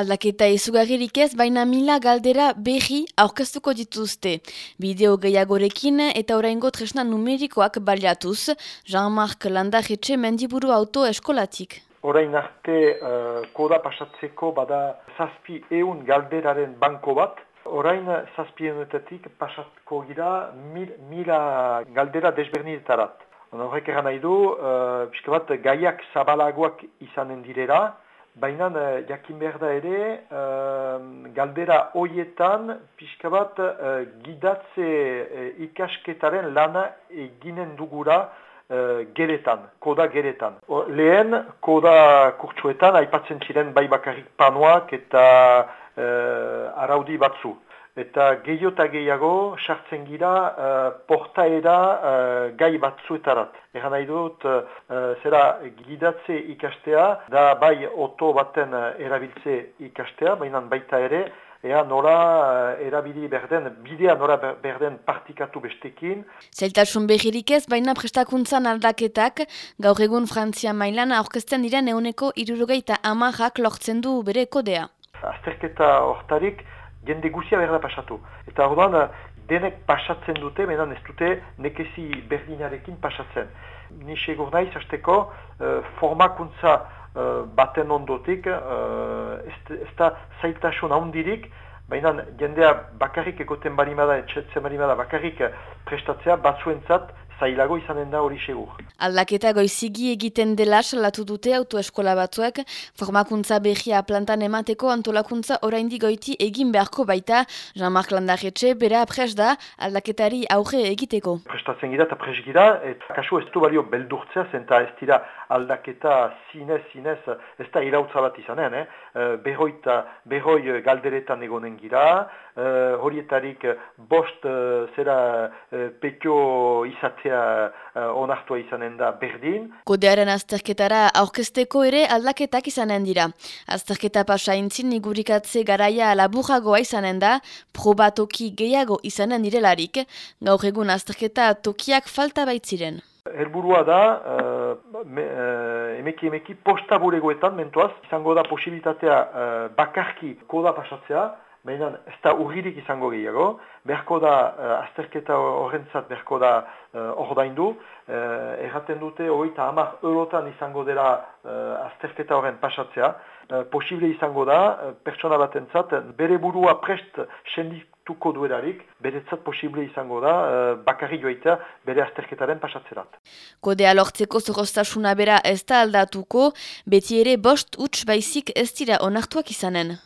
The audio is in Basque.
Aldaketa izugarririk ez, baina mila galdera behi aurkeztuko dituzte. Bideo gehiagorekin eta oraingo tresna numerikoak baliatuz, Jean-Marc Landarretxe mendiburu auto eskolatik. Orain arte uh, koda pasatzeko bada zazpi eun galderaren banko bat, Orain zazpi eunetetik pasatko gira mil, mila galdera desbernidetarat. Horrek eran nahi du, uh, bat gaiak zabalagoak izanen direra, Baina uh, jakin behar da ere, uh, galdera hoietan pixka bat uh, gidatze uh, ikasketaren lana eginen dugura uh, geretan, koda geretan. O, lehen, koda kurtsuetan, aipatzen ziren bai bakarrik panuak eta uh, araudi batzu eta gehiota gehiago sartzen gira uh, portaera uh, gai batzuetarat. Egan nahi dut, uh, zera gidatze ikastea, da bai oto baten erabiltze ikastea, baina baita ere, ea nora erabili berden, bidea nora berden partikatu bestekin. Zeltasun behirik ez, baina prestakuntzan aldaketak, gaur egun Frantzia mailan aurkezten diren euneko irurogeita amajak lortzen du bere kodea. Azterketa hortarik, jende guzia behar da pasatu. Eta orduan, denek pasatzen dute, menan ez dute nekezi berdinarekin pasatzen. Ni segur nahi, zazteko, uh, formakuntza uh, baten ondotik, uh, ez, ez da zailtasun ahondirik, baina jendea bakarrik egoten barimada, etxetzen barimada, bakarrik prestatzea batzuentzat zailago izanen da hori segur. Aldaketa goizigi egiten dela salatu dute autoeskola batzuek, formakuntza behia plantan emateko antolakuntza oraindi goiti egin beharko baita, Jean-Marc Landarretxe bera pres da aldaketari aurre egiteko. Prestatzen gira eta pres gira, eta kasu ez du balio beldurtzea, zenta ez dira aldaketa zinez, zinez, ez da irautza bat izanen, eh? eh behoita, behoi galderetan egonen gira, uh, horietarik bost uh, zera uh, petio izatea uh, onartua izanen da berdin. Kodearen azterketara aurkezteko ere aldaketak izanen dira. Azterketa pasa intzin nigurikatze garaia laburagoa izanen da, proba toki gehiago izanen direlarik, gaur egun azterketa tokiak falta baitziren. Helburua da, uh, me, uh, emeki emeki posta bulegoetan mentuaz, izango da posibilitatea uh, bakarki koda pasatzea, Baina ez da urririk izango gehiago, berko da uh, azterketa horrentzat berko da uh, ordaindu, uh, erraten dute hori eta hamar eurotan izango dela uh, azterketa horren pasatzea, uh, posible izango da, uh, pertsona batentzat bere burua prest sendituko duerarik, beretzat posible izango da, uh, bakarri joaitea bere azterketaren pasatzerat. Kodea lortzeko zorostasuna bera ez da aldatuko, beti ere bost huts baizik ez dira onartuak izanen.